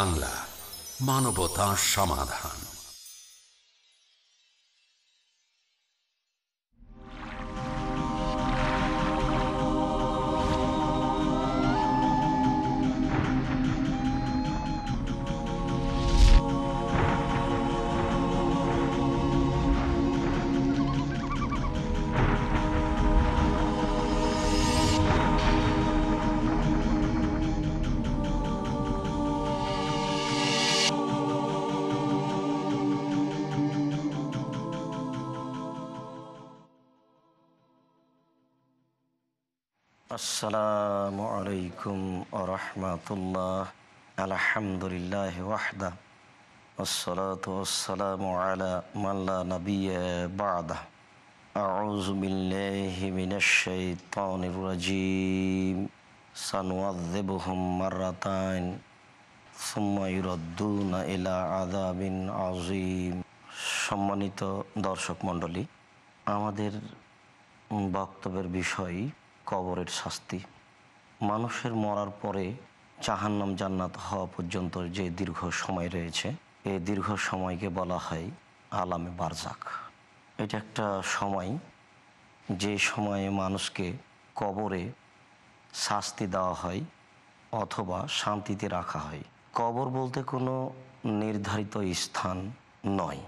বাংলা মানবতা সমাধান। আসসালামু আলাইকুম আরহামতুল্লাহ আলহামদুলিল্লাহ ওয়াহদা والصلاة والسلام على من لا نبي بعده أعوذ بالله من الشيطان الرجيم سنعذبهم مرتين ثم يردون إلى عذاب عظيم সম্মানিত দর্শক মণ্ডলী আমাদের বক্তব্যের বিষয় কবরের শাস্তি। মানুষের মরার পরে জাহান্নাম জান্নাত হওয়া পর্যন্ত যে দীর্ঘ সময় রয়েছে এই দীর্ঘ সময়কে বলা হয় আলামে বারজাক। এটা একটা সময় যে সময়ে মানুষকে কবরে শাস্তি দেওয়া হয় অথবা শান্তিতে রাখা হয়। কবর বলতে কোনো নির্ধারিত স্থান নয়।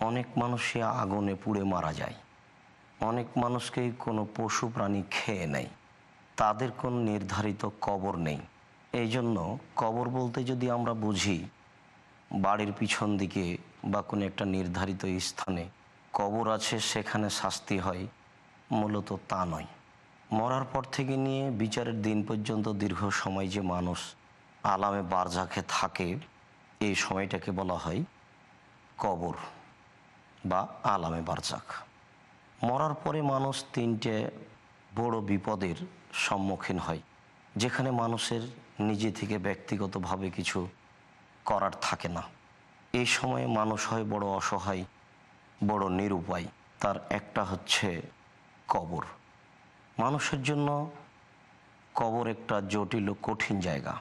অনেক মানুষই আগুনে পুড়ে মারা যায়। অনেক মানুষকেই কোনো পশু প্রাণী খেয়ে নেয়। তাদের কোনো নির্ধারিত কবর নেই। এই জন্য কবর বলতে যদি আমরা বুঝি, বাড়ির পিছন দিকে বা কোনো একটা নির্ধারিত স্থানে কবর আছে, সেখানে শাস্তি হয়, মূলত তা নয়। মরার পর থেকে নিয়ে বিচারের দিন পর্যন্ত দীর্ঘ সময় যে মানুষ আলামে বারজাকে থাকে, এই সময়টাকে বলা হয় কবর বা আলামে বারজাক মরার পরে মানুষ তিনটে বড় বিপদের সম্মুখীন হয়, যেখানে মানুষের নিজে থেকে ব্যক্তিগতভাবে কিছু করার থাকে না। এই সময়ে মানুষ হয় বড় অসহায়, বড় নিরুপায়। তার একটা হচ্ছে কবর। মানুষের জন্য কবর একটা জটিল কঠিন জায়গা।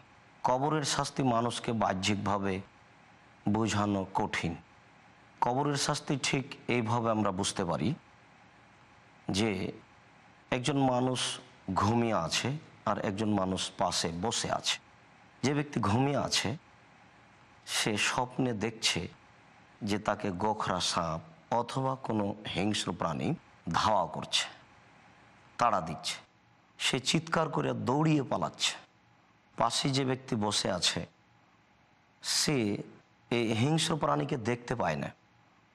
কবরের শাস্তি মানুষকে বাহ্যিকভাবে বোঝানো কঠিন। কবরের শাস্তি ঠিক এইভাবে আমরা বুঝতে পারি যে একজন মানুষ ঘুমিয়ে আছে আর একজন মানুষ পাশে বসে আছে। যে ব্যক্তি ঘুমিয়ে আছে, সে স্বপ্নে দেখছে যে তাকে গোখরা সাপ অথবা কোনো হিংস্র প্রাণী ধাওয়া করছে, তাড়া দিচ্ছে। সে চিৎকার করে দৌড়িয়ে পালাচ্ছে। পাশে যে ব্যক্তি বসে আছে, সে এই হিংস্র প্রাণীকে দেখতে পায় না,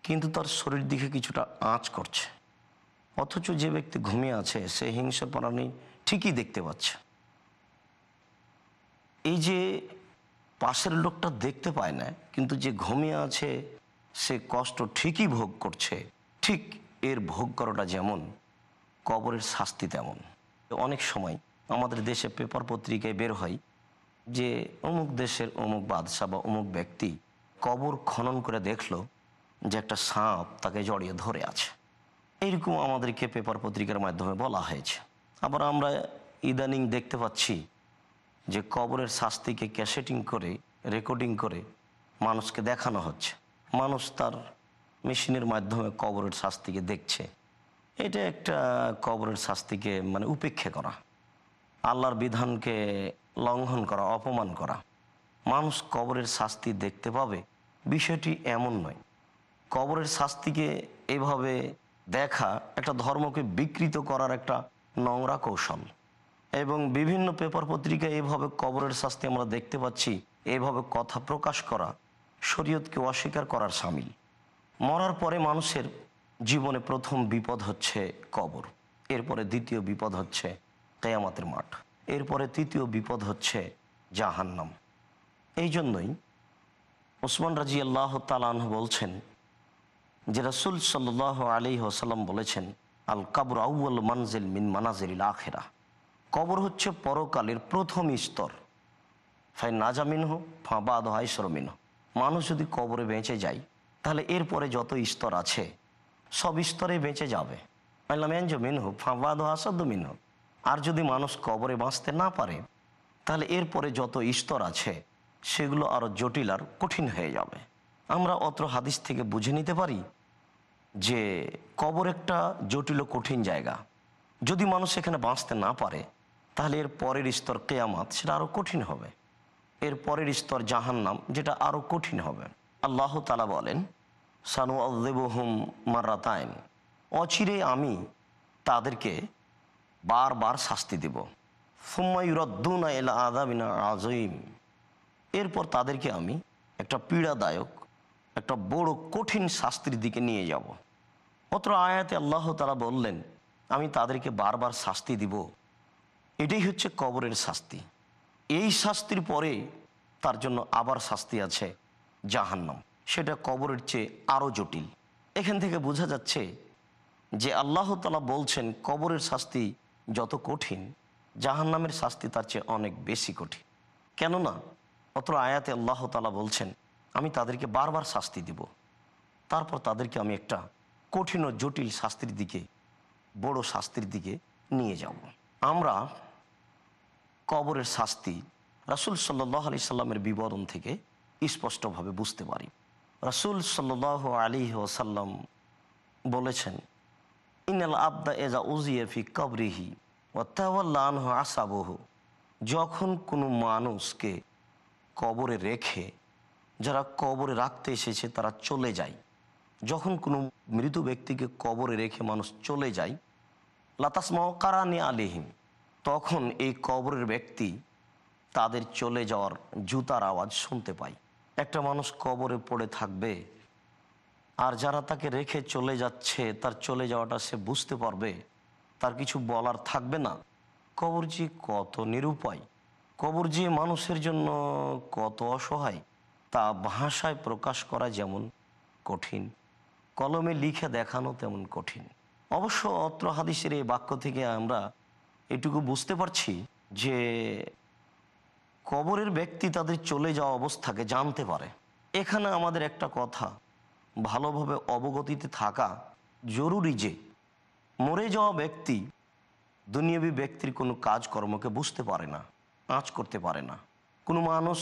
কিন্তু তার শরীর দিকে কিছুটা আঁচ করছে। অথচ যে ব্যক্তি ঘুমিয়ে আছে, সে হিংস্র প্রাণী ঠিকই দেখতে পাচ্ছে। এই যে পাশের লোকটা দেখতে পায় না, কিন্তু যে ঘুমিয়ে আছে, সে কষ্ট ঠিকই ভোগ করছে। ঠিক এর ভোগ করাটা যেমন, কবরের শাস্তি তেমন। অনেক সময় আমাদের দেশে পেপার পত্রিকায় বের হয় যে অমুক দেশের অমুক বাদশাহ বা অমুক ব্যক্তি কবর খনন করে দেখল যে একটা সাপ তাকে জড়িয়ে ধরে আছে। এইরকম আমাদেরকে পেপার পত্রিকার মাধ্যমে বলা হয়েছে। আবার আমরা ইদানিং দেখতে পাচ্ছি যে কবরের শাস্তিকে ক্যাসেটিং করে, রেকর্ডিং করে মানুষকে দেখানো হচ্ছে। মানুষ তার মেশিনের মাধ্যমে কবরের শাস্তিকে দেখছে। এটা একটা কবরের শাস্তিকে মানে উপেক্ষা করা। আল্লাহর বিধানকে লঙ্ঘন করা, অপমান করা। মানুষ কবরের শাস্তি দেখতে পাবে। বিষয়টি এমন নয়। কবরের শাস্তিকে এভাবে দেখা একটা ধর্মকে বিকৃত করার একটা নোংরা কৌশল। এবং বিভিন্ন পেপার পত্রিকায় এভাবে কবরের শাস্তি আমরা দেখতে পাচ্ছি, এভাবে কথা প্রকাশ করা শরীয়তকে অস্বীকার করার সামিল। মরার পরে মানুষের জীবনে প্রথম বিপদ হচ্ছে কবর, এরপরে দ্বিতীয় বিপদ হচ্ছে কেয়ামাতের মাঠ, এরপরে তৃতীয় বিপদ হচ্ছে জাহান্নাম। এই জন্যই ওসমান রাজি আল্লাহ তালান বলছেন যে রাসুল সাল্লাহ আলী ওসাল্লাম বলেছেন আল কাবর আউ্ল মানজিল মিন মানাজিল আখেরা। কবর হচ্ছে পরকালের প্রথম স্তর। ফাই নাজামিন হো ফাঁবাদ হাইসরমিন হো মানুষ যদি কবরে বেঁচে যায়, তাহলে এরপরে যত স্তর আছে, সব স্তরে বেঁচে যাবে। মেনজো মিন হোক ফাঁবাদ আসাদ্দ মিন হোক আর যদি মানুষ কবরে বাঁচতে না পারে, তাহলে এরপরে যত স্তর আছে, সেগুলো আরও জটিল আর কঠিন হয়ে যাবে। আমরা অত্র হাদিস থেকে বুঝে নিতে পারি যে কবর একটা জটিল কঠিন জায়গা। যদি মানুষ এখানে বাঁচতে না পারে, তাহলে এর পরের স্তর কেয়ামাত সেটা আরও কঠিন হবে। এর পরের স্তর জাহান্নাম যেটা আরও কঠিন হবে। আল্লাহ তালা বলেন সানু আল্লেবহুম মার্রাতায়ন অচিরে আমি তাদেরকে বারবার শাস্তি দেব। ফুম্মাইরদ্দুনা এলা আদাবিনা আজইম এরপর তাদেরকে আমি একটা পীড়াদায়ক একটা বড় কঠিন শাস্তির দিকে নিয়ে যাব। অত্র আয়াতে আল্লাহ তারা বললেন, আমি তাদেরকে বারবার শাস্তি দিব। এটাই হচ্ছে কবরের শাস্তি। এই শাস্তির পরে তার জন্য আবার শাস্তি আছে জাহান্নাম। সেটা কবরের চেয়ে আরও জটিল। এখান থেকে বোঝা যাচ্ছে যে আল্লাহ তালা বলছেন, কবরের শাস্তি যত কঠিন, জাহান্নামের শাস্তি তার চেয়ে অনেক বেশি কঠিন। কেননা অত্র আয়াতে আল্লাহ তালা বলছেন আমি তাদেরকে বারবার শাস্তি দিব। তারপর তাদেরকে আমি একটা কঠিন ও জটিল শাস্তির দিকে, বড় শাস্তির দিকে নিয়ে যাব। আমরা কবরের শাস্তি রাসুল সাল্লাহ আলি সাল্লামের বিবরণ থেকে স্পষ্টভাবে বুঝতে পারি। রাসুল সাল্লাহ আলী ওসাল্লাম বলেছেন ইনাল আবদা এজা উজিয়ে ফি কবরিহি ওয়াত্তাওয়াল্লাহ আসাবহ। যখন কোনো মানুষকে কবরে রেখে যারা কবরে রাখতে এসেছে, তারা চলে যায়। যখন কোনো মৃত ব্যক্তিকে কবরে রেখে মানুষ চলে যায় লাতাসমা কারানি আলিহিম, তখন এই কবরের ব্যক্তি তাদের চলে যাওয়ার জুতার আওয়াজ শুনতে পায়। একটা মানুষ কবরে পড়ে থাকবে, আর যারা তাকে রেখে চলে যাচ্ছে, তার চলে যাওয়াটা সে বুঝতে পারবে, তার কিছু বলার থাকবে না। কবরজি কত নিরুপায়, কবরজি মানুষের জন্য কত অসহায় তা ভাষায় প্রকাশ করা যেমন কঠিন, কলমে লিখে দেখানো তেমন কঠিন। অবশ্য অত্র হাদিসের এই বাক্য থেকে আমরা এটুকু বুঝতে পারছি যে কবরের ব্যক্তি তাদের চলে যাওয়া অবস্থাকে জানতে পারে। এখানে আমাদের একটা কথা, ভালোভাবে অবগতিতে থাকা জরুরি যে, মরে যাওয়া ব্যক্তি দুনিয়াবী ব্যক্তির কোনো কাজকর্মকে বুঝতে পারে না, আঁচ করতে পারে না। কোনো মানুষ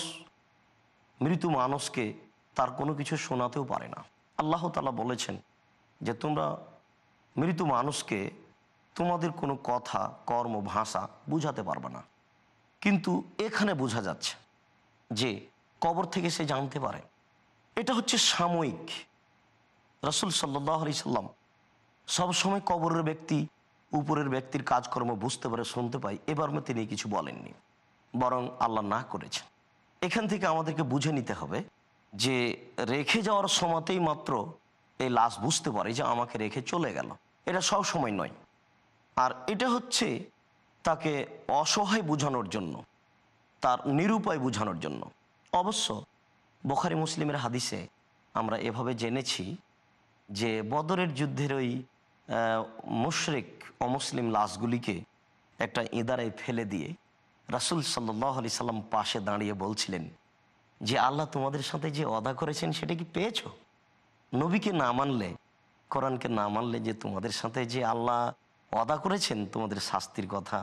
মৃত মানুষকে তার কোনো কিছু শোনাতেও পারে না। আল্লাহ তালা বলেছেন যে, তোমরা মৃত মানুষকে তোমাদের কোনো কথা, কর্ম, ভাষা বুঝাতে পারবে না। কিন্তু এখানে বোঝা যাচ্ছে যে, কবর থেকে সে জানতে পারে। এটা হচ্ছে সাময়িক। রসুল সাল্লাহ সাল্লাম সবসময় কবরের ব্যক্তি, উপরের ব্যক্তির কাজকর্ম বুঝতে পারে, শুনতে পায়। এবার তিনি কিছু বলেননি, বরং আল্লাহ না করেছেন। এখান থেকে আমাদেরকে বুঝে নিতে হবে যে রেখে যাওয়ার সময়তেই মাত্র এই লাশ বুঝতে পারে যে আমাকে রেখে চলে গেল। এটা সব সময় নয়। আর এটা হচ্ছে তাকে অসহায় বোঝানোর জন্য, তার নিরুপায় বোঝানোর জন্য। অবশ্য বোখারি মুসলিমের হাদিসে আমরা এভাবে জেনেছি যে বদরের যুদ্ধের ওই মুশরিক অমুসলিম লাশগুলিকে একটা ইদারায় ফেলে দিয়ে রাসুল সাল্লাহ আলি সাল্লাম পাশে দাঁড়িয়ে বলছিলেন, যে আল্লাহ তোমাদের সাথে যে অদা করেছেন সেটা কি পেয়েছ? নবীকে না মানলে, কোরআনকে না মানলে যে তোমাদের সাথে যে আল্লাহ অদা করেছেন তোমাদের শাস্তির কথা,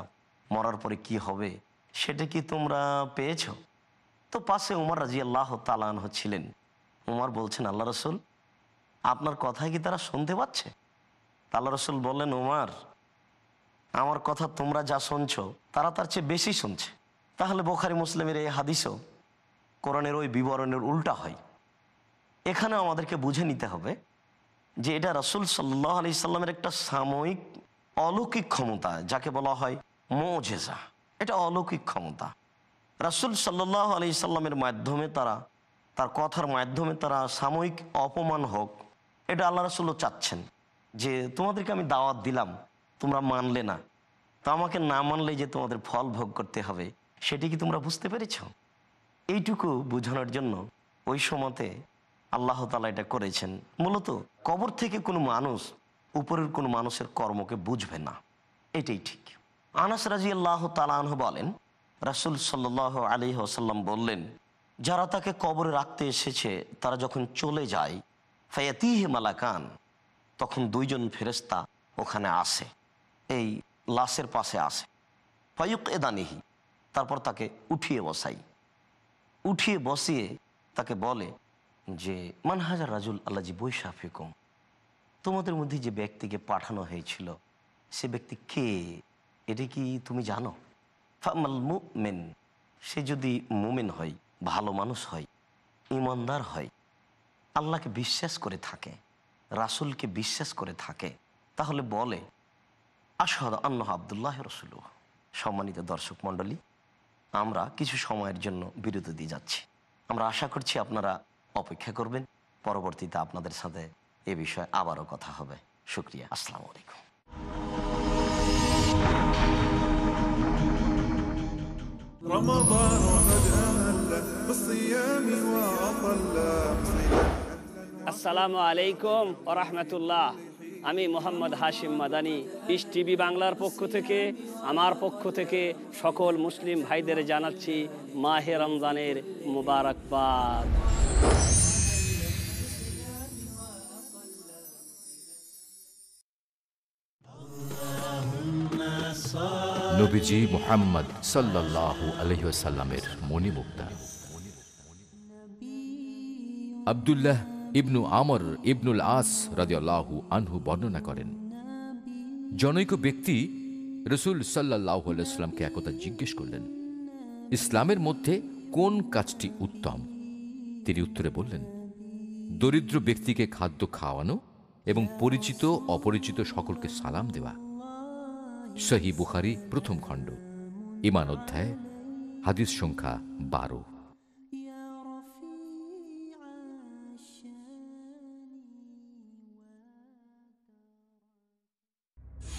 মরার পরে কি হবে, সেটা কি তোমরা পেয়েছ? তো পাশে উমর রাজি আল্লাহ তালান হচ্ছিলেন উমর বলছেন, আল্লাহ রসুল, আপনার কথা কি তারা শুনতে পাচ্ছে? আল্লাহ রসুল বললেন, উমার আমার কথা তোমরা যা শুনছো, তারা তার চেয়ে বেশি শুনছে। তাহলে বোখারি মুসলিমের এই হাদিসও কোরআনের ওই বিবরণের উল্টা হয়। এখানে আমাদেরকে বুঝে নিতে হবে যে এটা রসুল সাল্লাহ আলি সাল্লামের একটা সাময়িক অলৌকিক ক্ষমতা, যাকে বলা হয় মোজেজা। এটা অলৌকিক ক্ষমতা। রাসুল সাল্লাহ আলি সাল্লামের মাধ্যমে তারা, তার কথার মাধ্যমে তারা সাময়িক অপমান হোক, এটা আল্লাহ রাসুল্লাহ চাচ্ছেন যে তোমাদেরকে আমি দাওয়াত দিলাম তোমরা মানলে না। তো আমাকে না মানলে যে তোমাদের ফল ভোগ করতে হবে, সেটি কি তোমরা বুঝতে পেরেছ? এইটুকু বোঝানোর জন্য ওই সময়তে আল্লাহ তালা এটা করেছেন। মূলত কবর থেকে কোনো মানুষ উপরের কোনো মানুষের কর্মকে বুঝবে না। এটাই ঠিক। আনাস রাজি আল্লাহ তালাহ বলেন, রাসুল সাল্লাহ আলী আসাল্লাম বললেন, যারা তাকে কবরে রাখতে এসেছে, তারা যখন চলে যায় ফায়াতিহে মালাকান তখন দুইজন ফেরেস্তা ওখানে আসে। এই লাশের পাশে আসে ফায়ুক এদানিহি তারপর তাকে উঠিয়ে বসাই। উঠিয়ে বসিয়ে তাকে বলে যে মানহাজার রাজুল আল্লাজি বৈশাফিকুম তোমাদের মধ্যে যে ব্যক্তিকে পাঠানো হয়েছিল, সে ব্যক্তি কে? এটা কি তুমি জানো? ফামাল মুমেন, সে যদি মুমেন হয়, ভালো মানুষ হয়, ইমানদার হয়, আল্লাহকে বিশ্বাস করে থাকে, রাসুলকে বিশ্বাস করে থাকে, তাহলে বলে আশহাদ আন্না আবদুল্লাহ রসুল সম্মানিত দর্শক মণ্ডলী আমরা কিছু সময়ের জন্য বিরতি দিয়ে যাচ্ছি আমরা আশা করছি আপনারা অপেক্ষা করবেন পরবর্তীতে আপনাদের সাথে এ বিষয়ে আবারও কথা হবে শুক্রিয়া আসসালামু আলাইকুম رمضان قد أهل بالصيام وأطل আসসালামু আলাইকুম ওরহমতুল্লাহ আমি মোহাম্মদ হাশিম মাদানি পিস টিভি বাংলার পক্ষ থেকে আমার পক্ষ থেকে সকল মুসলিম ভাইদের জানাচ্ছি মাহে রমজানের মুবারকবাদ। নবীজি মোহাম্মদ মণিমুক্তা। আবদুল্লাহ ইবনু আমর ইবনুল আস রাজিয়াল্লাহু আনহু বর্ণনা করেন। জনৈক ব্যক্তি রসুল সাল্লাহ আলাইস্লামকে একথা জিজ্ঞেস করলেন, ইসলামের মধ্যে কোন কাজটি উত্তম? তিনি উত্তরে বললেন, দরিদ্র ব্যক্তিকে খাদ্য খাওয়ানো এবং পরিচিত, অপরিচিত সকলকে সালাম দেওয়া। সহি বুখারি প্রথম খণ্ড, ইমান অধ্যায়, হাদিস সংখ্যা বারো।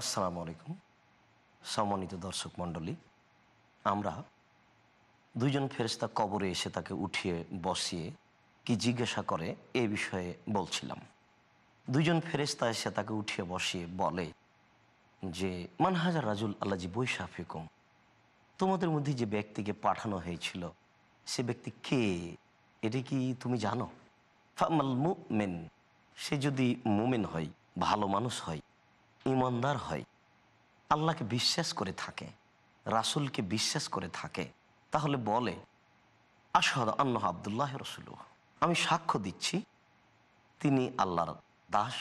আসসালামু আলাইকুম। সম্মানিত দর্শক মণ্ডলী, আমরা দুইজন ফেরেস্তা কবরে এসে তাকে উঠিয়ে বসিয়ে কি জিজ্ঞাসা করে এ বিষয়ে বলছিলাম। দুইজন ফেরেস্তা এসে তাকে উঠিয়ে বসিয়ে বলে যে মানহাজার রাজুল আল্লাজি বৈশাফিকুম তোমাদের মধ্যে যে ব্যক্তিকে পাঠানো হয়েছিল, সে ব্যক্তি কে? এটা কি তুমি জানো? ফামাল মুমেন। সে যদি মুমেন হয়, ভালো মানুষ হয় ইমানদার হয়। আল্লাহকে বিশ্বাস করে থাকে, রাসুলকে বিশ্বাস করে থাকে। তাহলে বলে, আশহাদ আন্না আবদুল্লাহ রসুল আমি সাক্ষ্য দিচ্ছি, তিনি আল্লাহর দাস,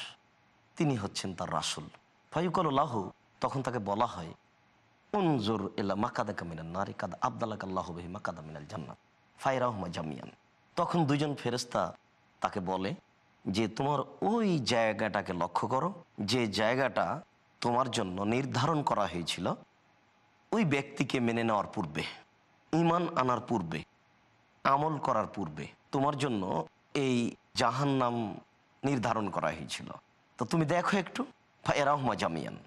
তিনি হচ্ছেন তার রাসুল। ফাইকল্লাহ তখন তাকে বলা হয়, উনজুর এলা মাকাদা কামিনাল নারী, কাদা আবদাল্লাহ আল্লাহ বেহি মাকাদা মিনাল জান্নাত ফাইরাহমা জামিয়ান। তখন দুজন ফেরেস্তা তাকে বলে যে তোমার ওই জায়গাটাকে লক্ষ্য করো, যে জায়গাটা তোমার জন্য নির্ধারণ করা হয়েছিল, ওই ব্যক্তিকে মেনে নেওয়ার পূর্বে, ইমান আনার পূর্বে, আমল করার পূর্বে তোমার জন্য এই জাহান্নাম নির্ধারণ করা হয়েছিল। তো তুমি দেখো একটু এরাহমা জামিয়ান।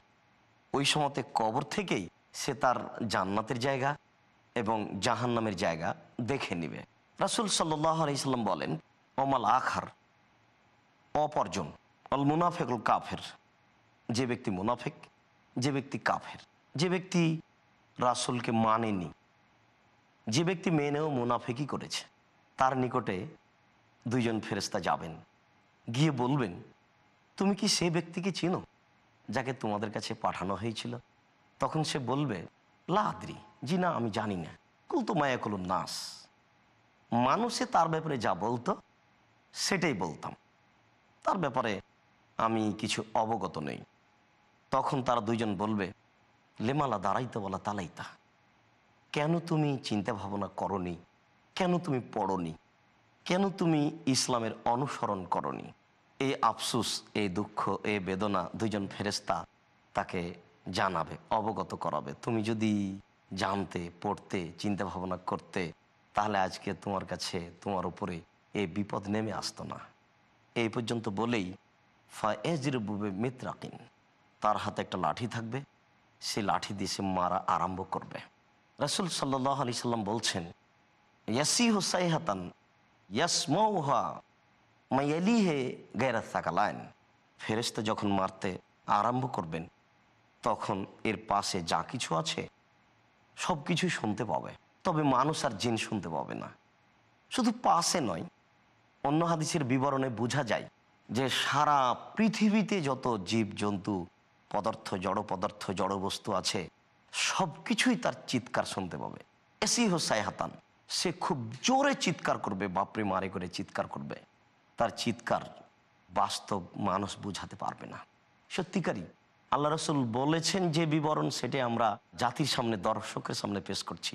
ওই সময়তে কবর থেকেই সে তার জান্নাতের জায়গা এবং জাহান্নামের জায়গা দেখে নিবে। রাসুল সাল্লাহ আলাইসাল্লাম বলেন অমাল আখার অপরজন অল মুনাফেকুল কাফের। যে ব্যক্তি মুনাফেক, যে ব্যক্তি কাফের। যে ব্যক্তি রাসুলকে মানেনি, যে ব্যক্তি মেনেও মুনাফেকই করেছে, তার নিকটে দুইজন ফেরেস্তা যাবেন, গিয়ে বলবেন, তুমি কি সেই ব্যক্তিকে চিনো, যাকে তোমাদের কাছে পাঠানো হয়েছিল? তখন সে বলবে লাদ্রি জি না, আমি জানি না। কুল তো মায়া কুলুন নাস। মানুষে তার ব্যাপারে যা বলতো, সেটাই বলতাম। তার ব্যাপারে আমি কিছু অবগত নেই। তখন তারা দুইজন বলবে, লেমালা দাঁড়াইতে বলা তালাইতা। কেন তুমি চিন্তা ভাবনা করনি? কেন তুমি পড়নি? কেন তুমি ইসলামের অনুসরণ করনি? এই আফসুস এই দুঃখ এই বেদনা দুইজন ফেরেস্তা তাকে জানাবে, অবগত করাবে। তুমি যদি জানতে, পড়তে চিন্তা ভাবনা করতে, তাহলে আজকে তোমার কাছে তোমার উপরে এই বিপদ নেমে আসতো না। এই পর্যন্ত বলেই বুবে মিত্রাকিন, তার হাতে একটা লাঠি থাকবে। সে লাঠি দিয়ে সে মারা আরম্ভ করবে। রসুল সাল্লাহ আলি সাল্লাম বলছেন ইয়াসি হুসাইহাতান ইয়াসমৌহা মাইয়ালি হে গেরাত থাকালায়ন ফেরেস্তা যখন মারতে আরম্ভ করবেন, তখন এর পাশে যা কিছু আছে সব কিছুই শুনতে পাবে। তবে মানুষ আর জিন শুনতে পাবে না। শুধু পাশে নয় অন্য হাদিসের বিবরণে বোঝা যায় যে সারা পৃথিবীতে যত জীব জন্তু পদার্থ, জড় পদার্থ, জড় বস্তু আছে সব কিছুই তার চিৎকার শুনতে পাবে। এসি হোসাই হাতান সে খুব জোরে চিৎকার করবে, বাপরে মারে করে চিৎকার করবে। তার চিৎকার বাস্তব মানুষ বুঝাতে পারবে না। সত্যিকারই, আল্লাহ রসুল বলেছেন যে বিবরণ সেটাই আমরা জাতির সামনে, দর্শকের সামনে পেশ করছি।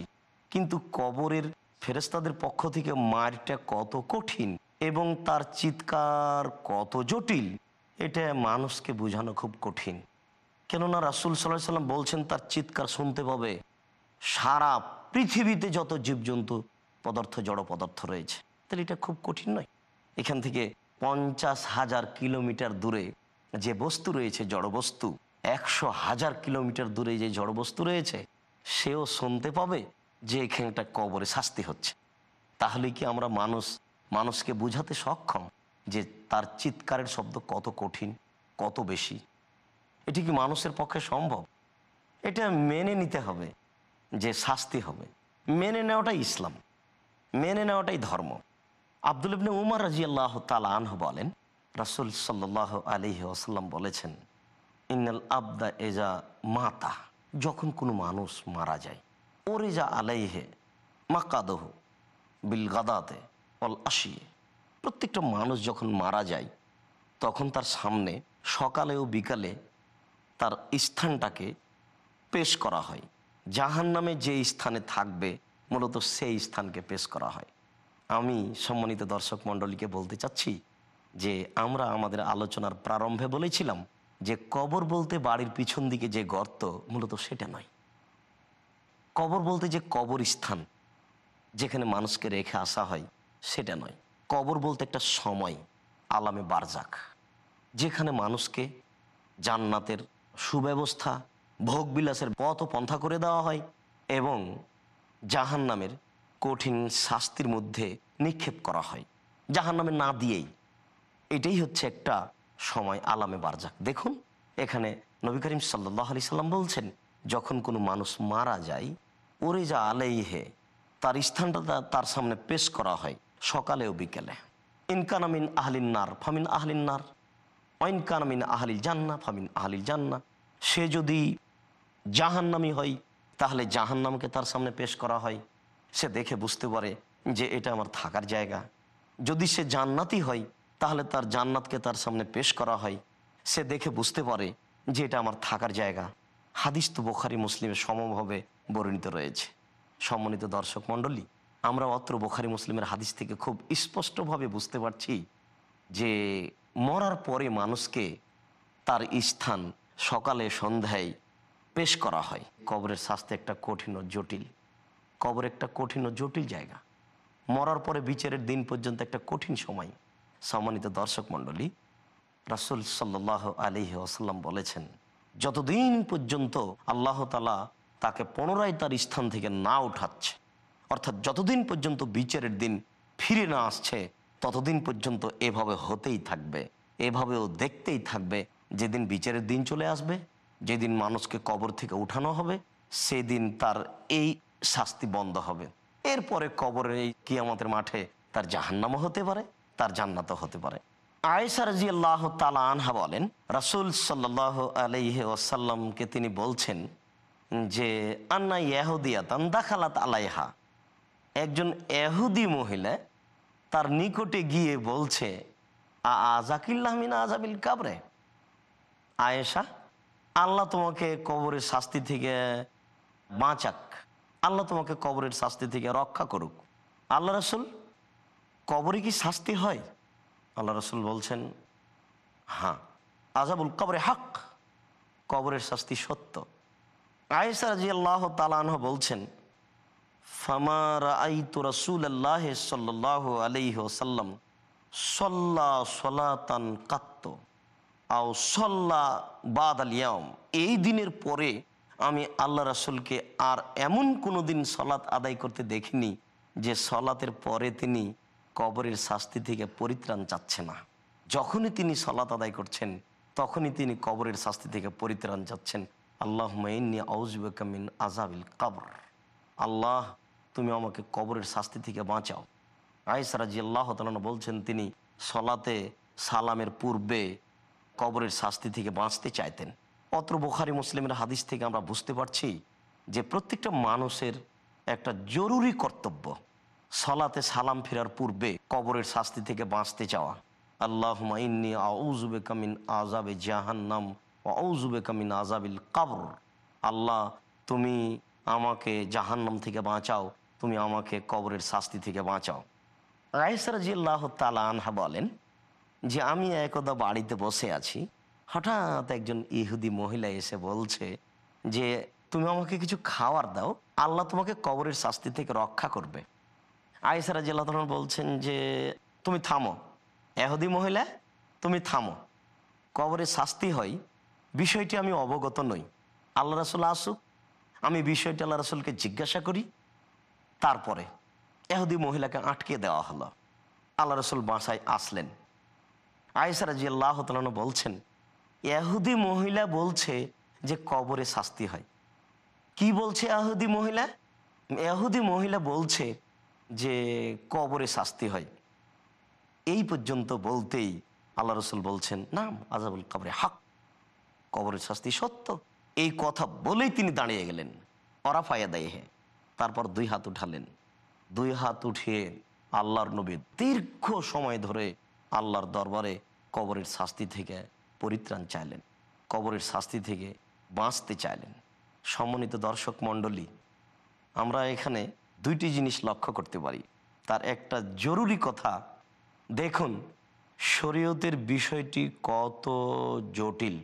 কিন্তু কবরের ফেরেস্তাদের পক্ষ থেকে মারটা কত কঠিন এবং তার চিৎকার কত জটিল, এটা মানুষকে বোঝানো খুব কঠিন। কেননা রাসুল সাল্লাহ সাল্লাম বলছেন, তার চিৎকার শুনতে পাবে, সারা পৃথিবীতে যত জীবজন্তু পদার্থ, জড় পদার্থ রয়েছে। তাহলে এটা খুব কঠিন নয়। এখান থেকে পঞ্চাশ হাজার কিলোমিটার দূরে যে বস্তু রয়েছে, জড় বস্তু, একশো হাজার কিলোমিটার দূরে যে জড় বস্তু রয়েছে, সেও শুনতে পাবে যে এখানে একটা কবরে শাস্তি হচ্ছে। তাহলে কি আমরা মানুষ মানুষকে বুঝাতে সক্ষম যে তার চিৎকারের শব্দ কত কঠিন, কত বেশি। এটি কি মানুষের পক্ষে সম্ভব? এটা মেনে নিতে হবে যে শাস্তি হবে। মেনে নেওয়াটাই ইসলাম। মেনে নেওয়াটাই ধর্ম। আব্দুল ইবনে উমর রাজি আল্লাহ আনহু বলেন, রাসুল সাল্লাহ আলহি আসাল্লাম বলেছেন, ইন্নাল আবদা এজা মাতা যখন কোনো মানুষ মারা যায় ওরে যা আলাইহে মাকাদহ বিল গাদাতে অল আসিয়ে প্রত্যেকটা মানুষ যখন মারা যায়, তখন তার সামনে সকালে ও বিকালে তার স্থানটাকে পেশ করা হয়। জাহান নামে যে স্থানে থাকবে, মূলত সেই স্থানকে পেশ করা হয়। আমি সম্মানিত দর্শক মণ্ডলীকে বলতে চাচ্ছি যে, আমরা আমাদের আলোচনার প্রারম্ভে বলেছিলাম যে, কবর বলতে বাড়ির পিছন দিকে যে গর্ত, মূলত সেটা নয়। কবর বলতে যে কবর স্থান যেখানে মানুষকে রেখে আসা হয় সেটা নয়। কবর বলতে একটা সময়, আলামে বারজাক, যেখানে মানুষকে জান্নাতের সুব্যবস্থা, ভোগবিলাসের পথ পন্থা করে দেওয়া হয় এবং জাহান নামের কঠিন শাস্তির মধ্যে নিক্ষেপ করা হয়। জাহান নামে না দিয়েই। এটাই হচ্ছে একটা সময়, আলামে বারজাক। দেখুন, এখানে নবী করিম সাল্লাহ আলি সাল্লাম বলছেন, যখন কোনো মানুষ মারা যায় ওরে যা আলেই হে তার স্থানটা তার সামনে পেশ করা হয়। সকালে ও বিকেলে ইনকানামিন আহলিন নার, ফামিন আহলিন নার। অইনকানামিন আহলিল জান্না, ফামিন আহলিল জান্না। সে যদি জাহান্নামি হয়, তাহলে জাহান্নামকে তার সামনে পেশ করা হয়। সে দেখে বুঝতে পারে যে এটা আমার থাকার জায়গা। যদি সে জান্নাতি হয়, তাহলে তার জান্নাতকে তার সামনে পেশ করা হয়। সে দেখে বুঝতে পারে যে এটা আমার থাকার জায়গা। হাদিস তো বোখারি, মুসলিমের সমভাবে বর্ণিত রয়েছে। সম্মানিত দর্শক মণ্ডলী আমরা অত্র বোখারি মুসলিমের হাদিস থেকে খুব স্পষ্টভাবে বুঝতে পারছি যে মরার পরে মানুষকে তার স্থান সকালে, সন্ধ্যায় পেশ করা হয়। কবরের শাস্তি একটা কঠিন ও জটিল। কবর একটা কঠিন ও জটিল জায়গা। মরার পরে বিচারের দিন পর্যন্ত একটা কঠিন সময়। সম্মানিত দর্শক মণ্ডলী, রাসুল সাল্লাহ আলিহি আসাল্লাম বলেছেন, যতদিন পর্যন্ত আল্লাহ তালা তাকে পুনরায় তার স্থান থেকে না উঠাচ্ছে অর্থাৎ যতদিন পর্যন্ত বিচারের দিন ফিরে না আসছে, ততদিন পর্যন্ত এভাবে হতেই থাকবে, এভাবেও দেখতেই থাকবে যেদিন বিচারের দিন চলে আসবে, যেদিন মানুষকে কবর থেকে উঠানো হবে, সেদিন তার এই শাস্তি বন্ধ হবে। এরপরে কবরের এই কিয়ামতের মাঠে তার জাহান্নামও হতে পারে, তার জান্নাতও হতে পারে। আয়েসা রাজি আল্লাহ তালা আনহা বলেন, রাসুল সাল্লাহ আলাইহি ওসাল্লামকে তিনি বলছেন যে, আন্না ইয়াহুদিয়াতান দাখালাত আলাইহা। একজন এহুদি মহিলা তার নিকটে গিয়ে বলছে আজাকিল্লাহমিনা আজাবিল কাবরে। আয়েশা, আল্লাহ তোমাকে কবরের শাস্তি থেকে বাঁচাক। আল্লাহ তোমাকে কবরের শাস্তি থেকে রক্ষা করুক। আল্লাহ রসুল, কবরে কি শাস্তি হয়? আল্লাহ রসুল বলছেন হ্যাঁ আজাবুল কবরে হক, কবরের শাস্তি সত্য। আয়েসা রাজি আল্লাহ তালাহ বলছেন সল্লা সলাতান আলিয়াম এই দিনের পরে আমি আল্লাহ রাসুলকে আর এমন কোনো দিন সলাৎ আদায় করতে দেখিনি যে সলাতের পরে তিনি কবরের শাস্তি থেকে পরিত্রাণ চাচ্ছে না। যখনই তিনি সলাৎ আদায় করছেন, তখনই তিনি কবরের শাস্তি থেকে পরিত্রাণ চাচ্ছেন। আল্লাহ মাইন্নি আউজবেকামিন আজাবিল কবর। আল্লাহ, তুমি আমাকে কবরের শাস্তি থেকে বাঁচাও। আয়েসারা জি আল্লাহ তালন বলছেন, তিনি সলাতে সালামের পূর্বে কবরের শাস্তি থেকে বাঁচতে চাইতেন। অত্র বোখারি মুসলিমের হাদিস থেকে আমরা বুঝতে পারছি যে প্রত্যেকটা মানুষের একটা জরুরি কর্তব্য সলাতে সালাম ফেরার পূর্বে কবরের শাস্তি থেকে বাঁচতে চাওয়া। আল্লাহ ইন্নি আউজুবে কামিন আজাবে জাহান্নাম আউজুবে কামিন আজাবিল কাবর। আল্লাহ, তুমি আমাকে জাহান্নাম থেকে বাঁচাও। তুমি আমাকে কবরের শাস্তি থেকে বাঁচাও। রাইসারাজি আল্লাহ তালা আনহা বলেন যে, আমি একদা বাড়িতে বসে আছি। হঠাৎ একজন ইহুদি মহিলা এসে বলছে যে, তুমি আমাকে কিছু খাওয়ার দাও। আল্লাহ তোমাকে কবরের শাস্তি থেকে রক্ষা করবে। আইসারা জিল্লাহ বলছেন যে, তুমি থামো। এহুদি মহিলা, তুমি থামো। কবরের শাস্তি হয়। বিষয়টি আমি অবগত নই। আল্লাহ রাসুল আসুক আমি বিষয়টি আল্লাহ রাসুলকে জিজ্ঞাসা করি, তারপরে এহুদি মহিলাকে আটকে দেওয়া হলো। আল্লাহ রসুল বাসায় আসলেন। আয়েসারা জি আল্লাহ তালন বলছেন, এহুদি মহিলা বলছে যে কবরে শাস্তি হয়। কি বলছে এহুদি মহিলা? এহুদি মহিলা বলছে যে কবরে শাস্তি হয়। এই পর্যন্ত বলতেই আল্লাহ রসুল বলছেন, নাম আজাবুল কবরে হক। কবরের শাস্তি সত্য। এই কথা বলেই তিনি দাঁড়িয়ে গেলেন। অরাফায়া দেয় হে তারপর দুই হাত উঠালেন। দুই হাত উঠিয়ে আল্লাহর নবী দীর্ঘ সময় ধরে আল্লাহর দরবারে কবরের শাস্তি থেকে পরিত্রাণ চাইলেন। কবরের শাস্তি থেকে বাঁচতে চাইলেন। সম্মানিত দর্শক মণ্ডলী, আমরা এখানে দুইটি জিনিস লক্ষ্য করতে পারি। তার একটা জরুরি কথা, দেখুন, শরীয়তের বিষয়টি কত জটিল।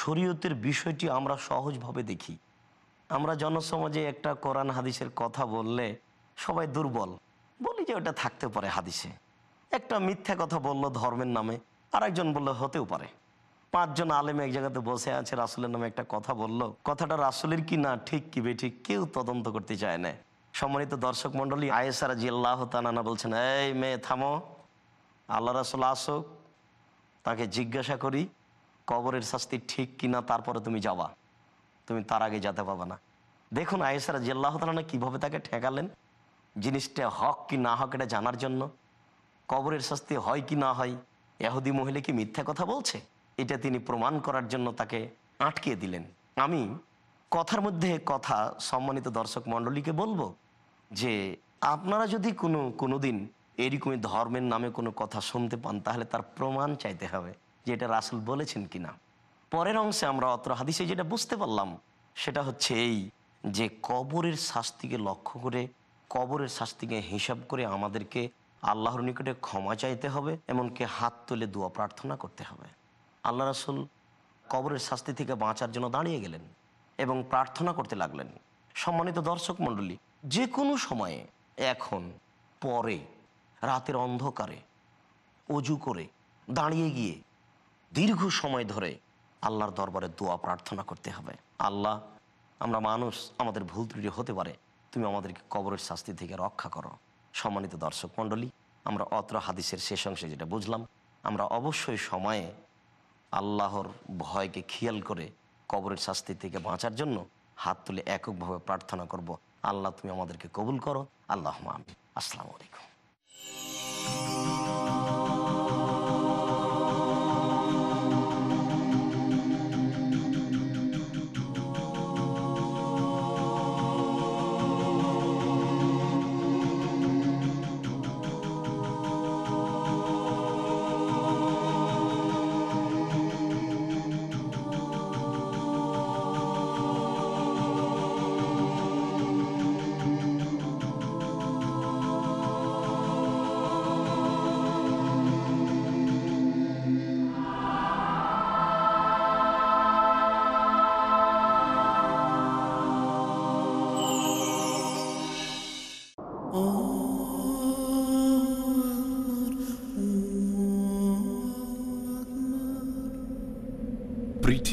শরীয়তের বিষয়টি আমরা সহজভাবে দেখি। আমরা জনসমাজে একটা কোরআন হাদিসের কথা বললে সবাই দুর্বল। বলি যে ওটা থাকতে পারে হাদিসে। একটা মিথ্যা কথা বলল ধর্মের নামে আর একজন বলল হতেও পারে। পাঁচজন আলেম এক জায়গাতে বসে আছে, রাসুলের নামে একটা কথা বলল। কথাটা রাসুলের কি না, ঠিক কি বেঠিক কেউ তদন্ত করতে চায় না। সম্মানিত দর্শক মন্ডলী আয়েসারা জি আল্লাহ তানানা বলছেন, এই মেয়ে, থামো। আল্লাহ রাসুল আসুক, তাকে জিজ্ঞাসা করি। কবরের শাস্তি ঠিক কিনা তারপরে তুমি যাবা। তুমি তার আগে যেতে পাবা না। দেখুন আয়েসারা জিল্লাহ তালা কীভাবে তাকে ঠেকালেন। জিনিসটা হক কি না হক এটা জানার জন্য। কবরের শাস্তি হয় কি না হয় এহুদি মহিলা কি মিথ্যা কথা বলছে? এটা তিনি প্রমাণ করার জন্য তাকে আটকে দিলেন। আমি কথার মধ্যে কথা সম্মানিত দর্শক মণ্ডলীকে বলব যে, আপনারা যদি কোনো কোনো দিন এরকমই ধর্মের নামে কোনো কথা শুনতে পান, তাহলে তার প্রমাণ চাইতে হবে। যে এটা রাসুল বলেছেন কিনা। পরের অংশে আমরা অত্র হাদিসে যেটা বুঝতে পারলাম, সেটা হচ্ছে এই যে কবরের শাস্তিকে লক্ষ্য করে, কবরের শাস্তিকে হিসাব করে আমাদেরকে আল্লাহর নিকটে ক্ষমা চাইতে হবে, এমনকি হাত তুলে দোয়া প্রার্থনা করতে হবে। আল্লাহ রাসুল কবরের শাস্তি থেকে বাঁচার জন্য দাঁড়িয়ে গেলেন এবং প্রার্থনা করতে লাগলেন। সম্মানিত দর্শক মণ্ডলী, যে কোনো সময়ে, এখন, পরে, রাতের অন্ধকারে, অজু করে, দাঁড়িয়ে গিয়ে দীর্ঘ সময় ধরে আল্লাহর দরবারে দোয়া প্রার্থনা করতে হবে। আল্লাহ, আমরা মানুষ, আমাদের ভুল ত্রুটি হতে পারে। তুমি আমাদেরকে কবরের শাস্তি থেকে রক্ষা করো। সম্মানিত দর্শক মণ্ডলী, আমরা অত্র হাদিসের শেষ অংশে যেটা বুঝলাম, আমরা অবশ্যই সময়ে আল্লাহর ভয়কে খেয়াল করে কবরের শাস্তি থেকে বাঁচার জন্য হাত তুলে এককভাবে প্রার্থনা করব। আল্লাহ, তুমি আমাদেরকে কবুল করো। আল্লাহ আমি আসসালামু আলাইকুম।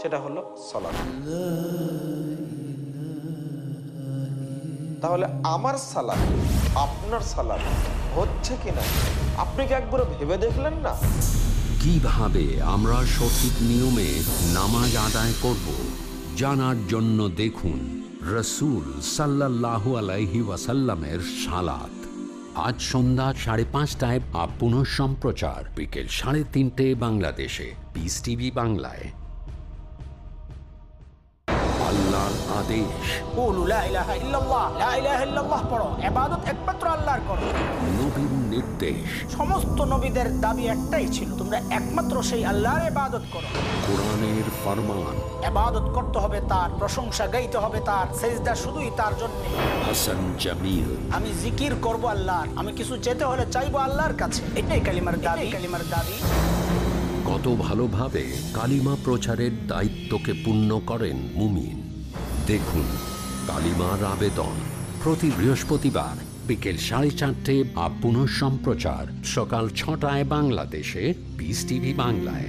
সেটা হলো সালাত তাহলে আমার সালাদ, আপনার সালাদ হচ্ছে কিনা? আপনি কি একবার ভেবে দেখলেন না? কীভাবে আমরা সঠিক নিয়মে নামাজ আদায় করব জানার জন্য দেখুন রসুল সাল্লাহ আলাইহি ওয়াসাল্লামের সালাত। আজ সন্ধ্যা সাড়ে পাঁচটায় আপ সম্প্রচার বিকেল সাড়ে তিনটে বাংলাদেশে পিস টিভি বাংলায়। আদেশ। একমাত্র আল্লাহর করো। নবীর নির্দেশ। সমস্ত নবীদের দাবি একটাই ছিল তোমরা একমাত্র সেই আল্লাহর ইবাদত করো। কোরআনের ফরমান। ইবাদত করতে হবে তার প্রশংসা গাইতে হবে তার সেজদা শুধুই তার জন্য। হাসান জামিল। আমি জিকির করব আল্লাহ আমি কিছু চেতে হলে চাইব আল্লাহর কাছে। এটাই কালিমার দাবি। কালিমার দাবি। কত ভালোভাবে কালিমা প্রচারের দায়িত্বকে পূর্ণ করেন মুমিন। দেখুন কালিমার আবেদন প্রতি বৃহস্পতিবার বিকেল সাড়ে চারটে বা পুনঃ সম্প্রচার সকাল ছটায় বাংলাদেশে বিস টিভি বাংলায়।